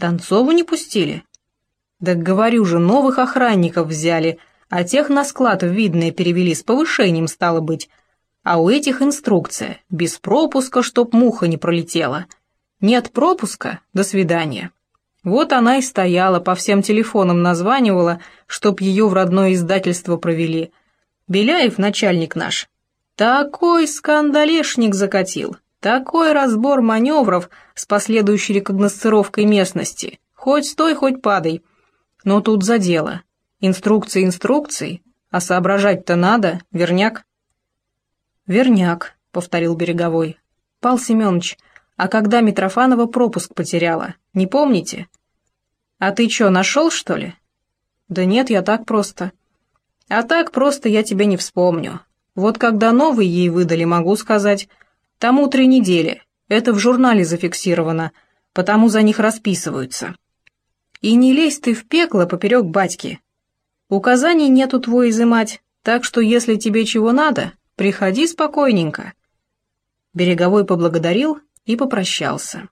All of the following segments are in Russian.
Донцову не пустили? Да говорю же, новых охранников взяли, а тех на склад в видное перевели, с повышением стало быть. А у этих инструкция, без пропуска, чтоб муха не пролетела. Нет пропуска, до свидания. Вот она и стояла, по всем телефонам названивала, чтоб ее в родное издательство провели. Беляев, начальник наш, такой скандалешник закатил, такой разбор маневров с последующей рекогносцировкой местности. Хоть стой, хоть падай. Но тут за дело. Инструкции инструкции, а соображать-то надо, верняк. «Верняк», — повторил Береговой. «Пал Семенович, а когда Митрофанова пропуск потеряла, не помните?» «А ты чё, нашел, что ли?» «Да нет, я так просто». «А так просто я тебя не вспомню. Вот когда новый ей выдали, могу сказать. Тому три недели. Это в журнале зафиксировано, потому за них расписываются. И не лезь ты в пекло поперек батьки. Указаний нету твой изымать, так что если тебе чего надо, приходи спокойненько». Береговой поблагодарил и попрощался.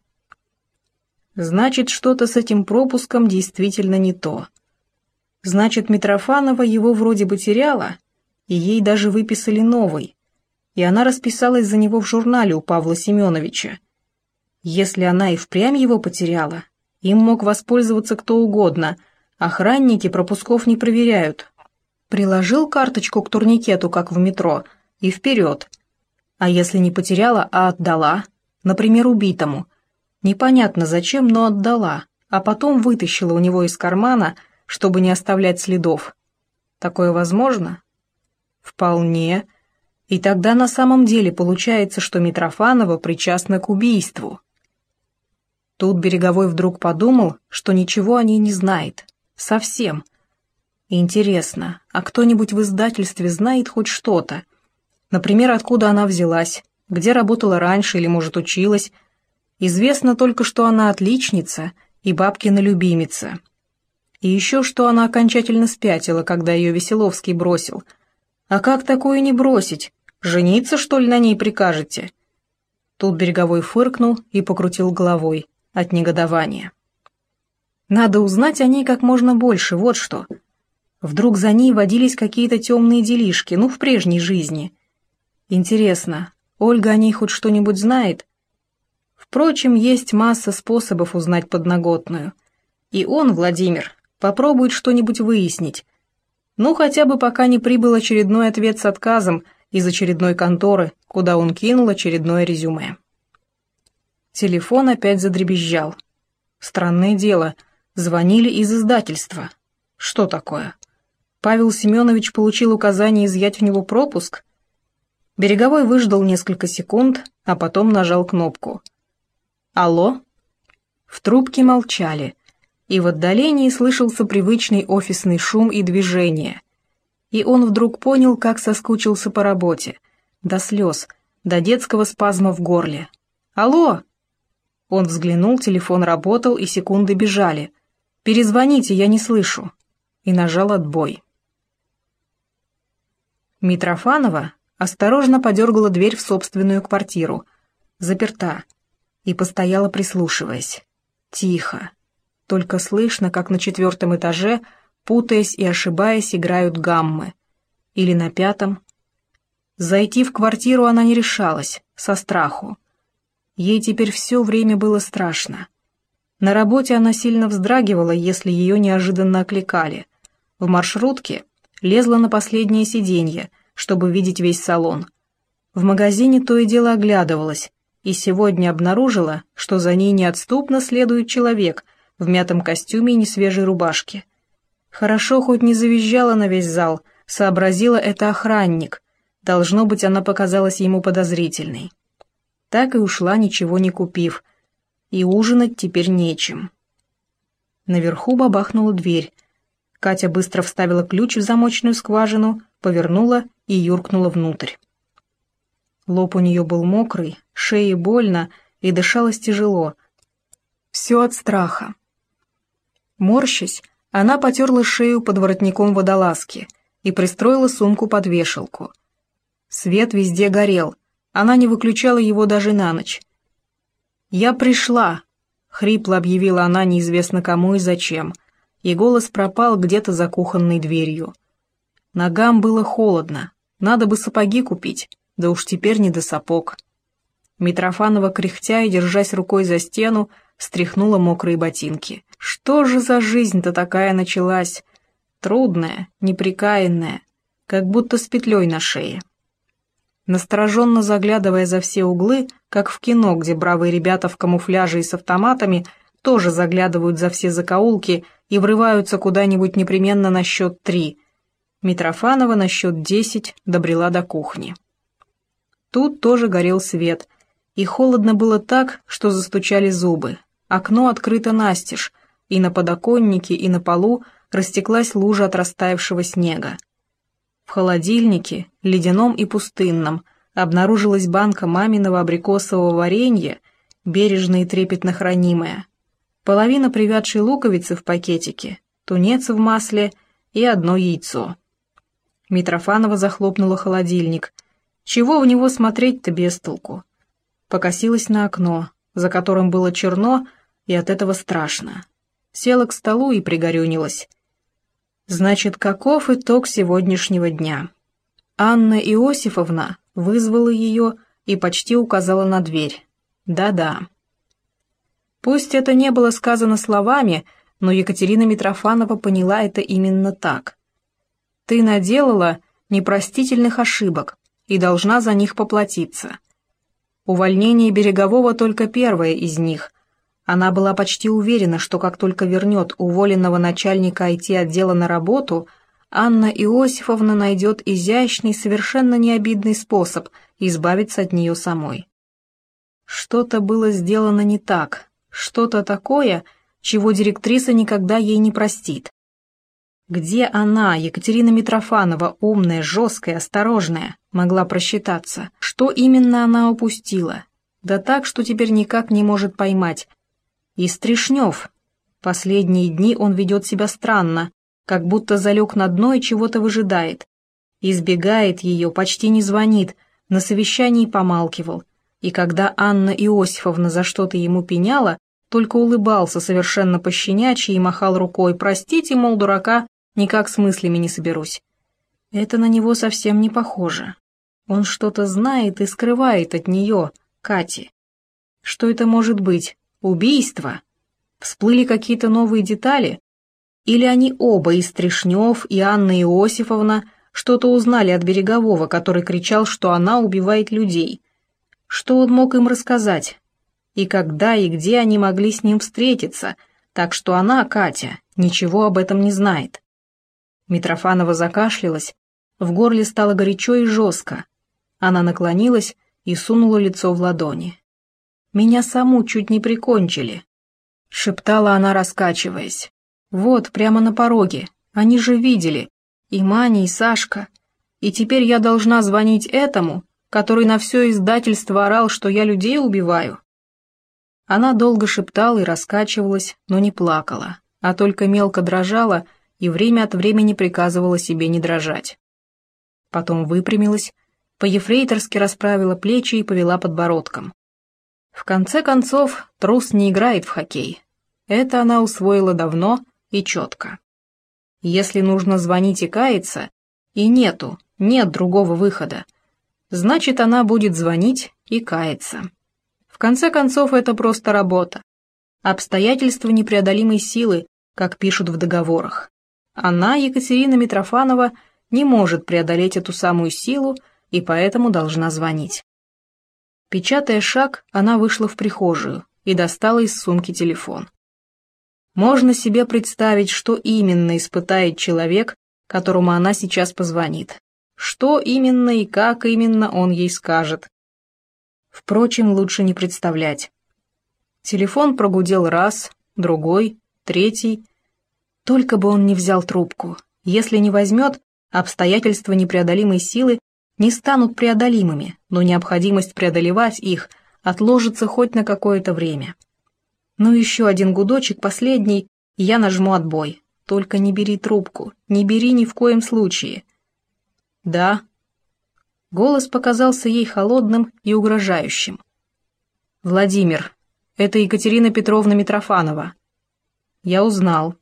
Значит, что-то с этим пропуском действительно не то. Значит, Митрофанова его вроде бы теряла, и ей даже выписали новый, и она расписалась за него в журнале у Павла Семеновича. Если она и впрямь его потеряла, им мог воспользоваться кто угодно, охранники пропусков не проверяют. Приложил карточку к турникету, как в метро, и вперед. А если не потеряла, а отдала, например, убитому, непонятно зачем, но отдала, а потом вытащила у него из кармана, чтобы не оставлять следов. Такое возможно? Вполне. И тогда на самом деле получается, что Митрофанова причастна к убийству. Тут Береговой вдруг подумал, что ничего о ней не знает. Совсем. Интересно, а кто-нибудь в издательстве знает хоть что-то? Например, откуда она взялась, где работала раньше или, может, училась. Известно только, что она отличница и бабкина любимица. И еще, что она окончательно спятила, когда ее Веселовский бросил – а как такое не бросить? Жениться, что ли, на ней прикажете?» Тут Береговой фыркнул и покрутил головой от негодования. «Надо узнать о ней как можно больше, вот что. Вдруг за ней водились какие-то темные делишки, ну, в прежней жизни. Интересно, Ольга о ней хоть что-нибудь знает? Впрочем, есть масса способов узнать подноготную. И он, Владимир, попробует что-нибудь выяснить, ну, хотя бы пока не прибыл очередной ответ с отказом из очередной конторы, куда он кинул очередное резюме. Телефон опять задребезжал. Странное дело, звонили из издательства. Что такое? Павел Семенович получил указание изъять в него пропуск? Береговой выждал несколько секунд, а потом нажал кнопку. «Алло?» В трубке молчали и в отдалении слышался привычный офисный шум и движение. И он вдруг понял, как соскучился по работе. До слез, до детского спазма в горле. «Алло!» Он взглянул, телефон работал, и секунды бежали. «Перезвоните, я не слышу». И нажал отбой. Митрофанова осторожно подергала дверь в собственную квартиру. Заперта. И постояла, прислушиваясь. Тихо. Только слышно, как на четвертом этаже, путаясь и ошибаясь, играют гаммы. Или на пятом. Зайти в квартиру она не решалась, со страху. Ей теперь все время было страшно. На работе она сильно вздрагивала, если ее неожиданно окликали. В маршрутке лезла на последнее сиденье, чтобы видеть весь салон. В магазине то и дело оглядывалась, и сегодня обнаружила, что за ней неотступно следует человек — в мятом костюме и несвежей рубашке. Хорошо хоть не завизжала на весь зал, сообразила это охранник. Должно быть, она показалась ему подозрительной. Так и ушла, ничего не купив. И ужинать теперь нечем. Наверху бабахнула дверь. Катя быстро вставила ключ в замочную скважину, повернула и юркнула внутрь. Лоб у нее был мокрый, шее больно и дышалось тяжело. Все от страха. Морщась, она потерла шею под воротником водолазки и пристроила сумку под вешалку. Свет везде горел, она не выключала его даже на ночь. «Я пришла!» — хрипло объявила она неизвестно кому и зачем, и голос пропал где-то за кухонной дверью. Ногам было холодно, надо бы сапоги купить, да уж теперь не до сапог. Митрофанова, кряхтя и держась рукой за стену, стряхнула мокрые ботинки. Что же за жизнь-то такая началась? Трудная, неприкаянная, как будто с петлей на шее. Настороженно заглядывая за все углы, как в кино, где бравые ребята в камуфляже и с автоматами тоже заглядывают за все закоулки и врываются куда-нибудь непременно на счет три. Митрофанова на счет десять добрела до кухни. Тут тоже горел свет, и холодно было так, что застучали зубы. Окно открыто настежь, и на подоконнике, и на полу растеклась лужа от растаявшего снега. В холодильнике, ледяном и пустынном, обнаружилась банка маминого абрикосового варенья, бережно и трепетно хранимая, половина привядшей луковицы в пакетике, тунец в масле и одно яйцо. Митрофанова захлопнула холодильник. Чего в него смотреть-то без толку? Покосилась на окно, за которым было черно, и от этого страшно. Села к столу и пригорюнилась. Значит, каков итог сегодняшнего дня? Анна Иосифовна вызвала ее и почти указала на дверь. Да-да. Пусть это не было сказано словами, но Екатерина Митрофанова поняла это именно так. Ты наделала непростительных ошибок и должна за них поплатиться. Увольнение Берегового только первое из них, она была почти уверена, что как только вернет уволенного начальника IT-отдела на работу, Анна Иосифовна найдет изящный, совершенно необидный способ избавиться от нее самой. Что-то было сделано не так, что-то такое, чего директриса никогда ей не простит. Где она, Екатерина Митрофанова, умная, жесткая, осторожная, могла просчитаться? Что именно она упустила? Да так, что теперь никак не может поймать, и Стришнев. Последние дни он ведет себя странно, как будто залег на дно и чего-то выжидает. Избегает ее, почти не звонит, на совещании помалкивал. И когда Анна Иосифовна за что-то ему пеняла, только улыбался совершенно пощенячьи и махал рукой «Простите, мол, дурака, никак с мыслями не соберусь». Это на него совсем не похоже. Он что-то знает и скрывает от нее, Кати. Что это может быть? Убийство? Всплыли какие-то новые детали? Или они оба, и Стришнев, и Анна Иосифовна, что-то узнали от Берегового, который кричал, что она убивает людей? Что он мог им рассказать? И когда и где они могли с ним встретиться, так что она, Катя, ничего об этом не знает? Митрофанова закашлялась, в горле стало горячо и жестко. Она наклонилась и сунула лицо в ладони. Меня саму чуть не прикончили», — шептала она, раскачиваясь. «Вот, прямо на пороге. Они же видели. И Маня, и Сашка. И теперь я должна звонить этому, который на все издательство орал, что я людей убиваю». Она долго шептала и раскачивалась, но не плакала, а только мелко дрожала и время от времени приказывала себе не дрожать. Потом выпрямилась, по-ефрейторски расправила плечи и повела подбородком. В конце концов, трус не играет в хоккей. Это она усвоила давно и четко. Если нужно звонить и каяться, и нету, нет другого выхода, значит, она будет звонить и каяться. В конце концов, это просто работа. Обстоятельства непреодолимой силы, как пишут в договорах. Она, Екатерина Митрофанова, не может преодолеть эту самую силу и поэтому должна звонить. Печатая шаг, она вышла в прихожую и достала из сумки телефон. Можно себе представить, что именно испытает человек, которому она сейчас позвонит. Что именно и как именно он ей скажет. Впрочем, лучше не представлять. Телефон прогудел раз, другой, третий. Только бы он не взял трубку. Если не возьмет, обстоятельства непреодолимой силы не станут преодолимыми, но необходимость преодолевать их отложится хоть на какое-то время. Ну еще один гудочек, последний, и я нажму отбой. Только не бери трубку, не бери ни в коем случае. Да. Голос показался ей холодным и угрожающим. Владимир, Это Екатерина Петровна Митрофанова. Я узнал.